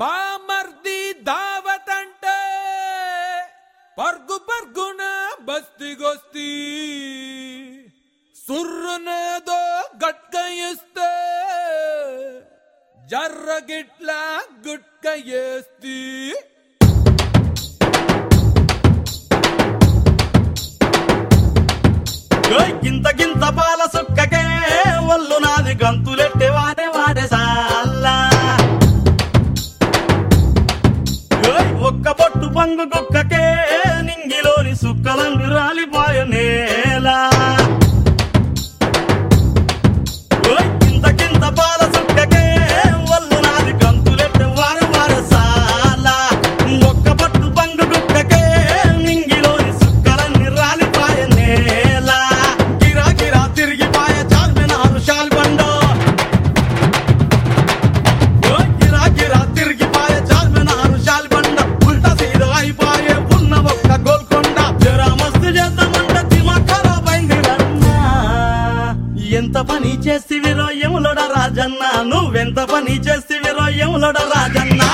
ಬಾಮರ್ದಿ ದಾವತಂಟ. ಪರ್ಗು ಪರ್ಗುನ ಬಸ್ತಿಗೊಸ್ತಿ. ಸುರ್ರನದೋ ಗಟ್ಕಯಿಸ್ತೆ. ಜರ್ರಗಿಟ್ಲ ಗುಟ್ಕಯಿಸ್ತಿ. ఒక్క బొట్టు పంగు కుక్కకే నింగిలోని సుక్కలన్నీ రాలిపోయనే. చేస్తివిరో ఎములడ రాజన్న నువ్వెంత పని చేస్తివిరో ఎములడ రాజన్నా?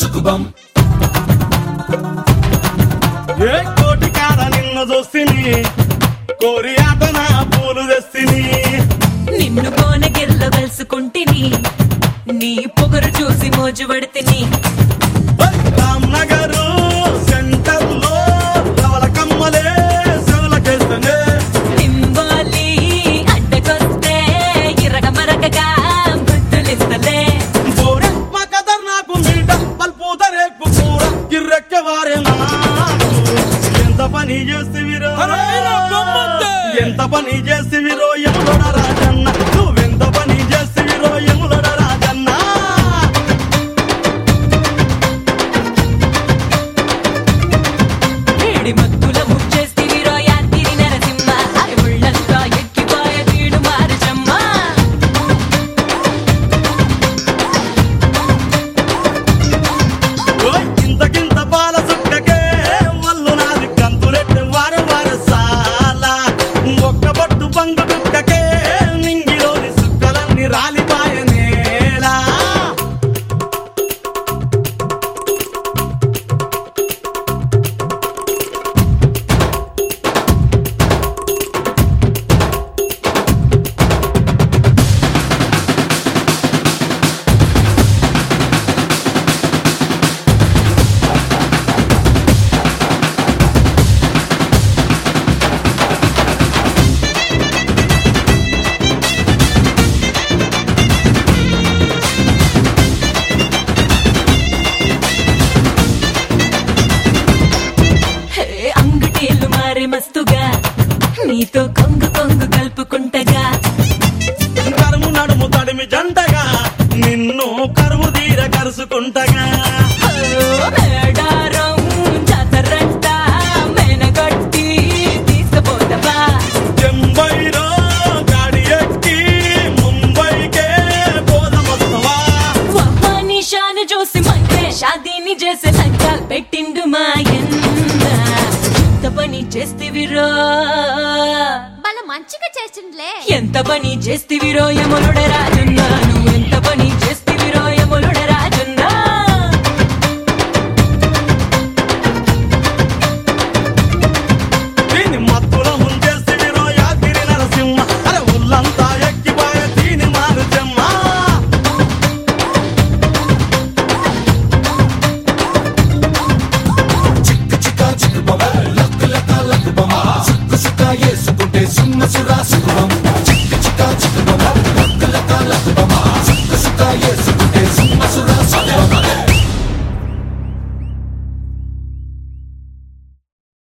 శుకుభం ఏ కోటి కాడ నిన్ను చూసిని కోరి ఆటన పూలు తెస్తిని. నిన్ను కోన గిల్ల వెలుసుకుంటిని నీ పొగరు చూసి మోజు పడితిని. రామ్ నగరు ఏం చేస్తే ఎంత పని చేస్తే నీతో కొంగు కొంగు కలుపుకుంటగా. కరుము నడుము తడిమి జంటగా నిన్ను కరువు తీర కరుసుకుంటగా. చూసి మంత్రే షాదీని చేసే సంఖ్యలు పెట్టి చేస్తివిరా? బల మంచిగా చేసిండ్లే ఎంత పని చేస్తివిరో యమునుడ రాజున్నా.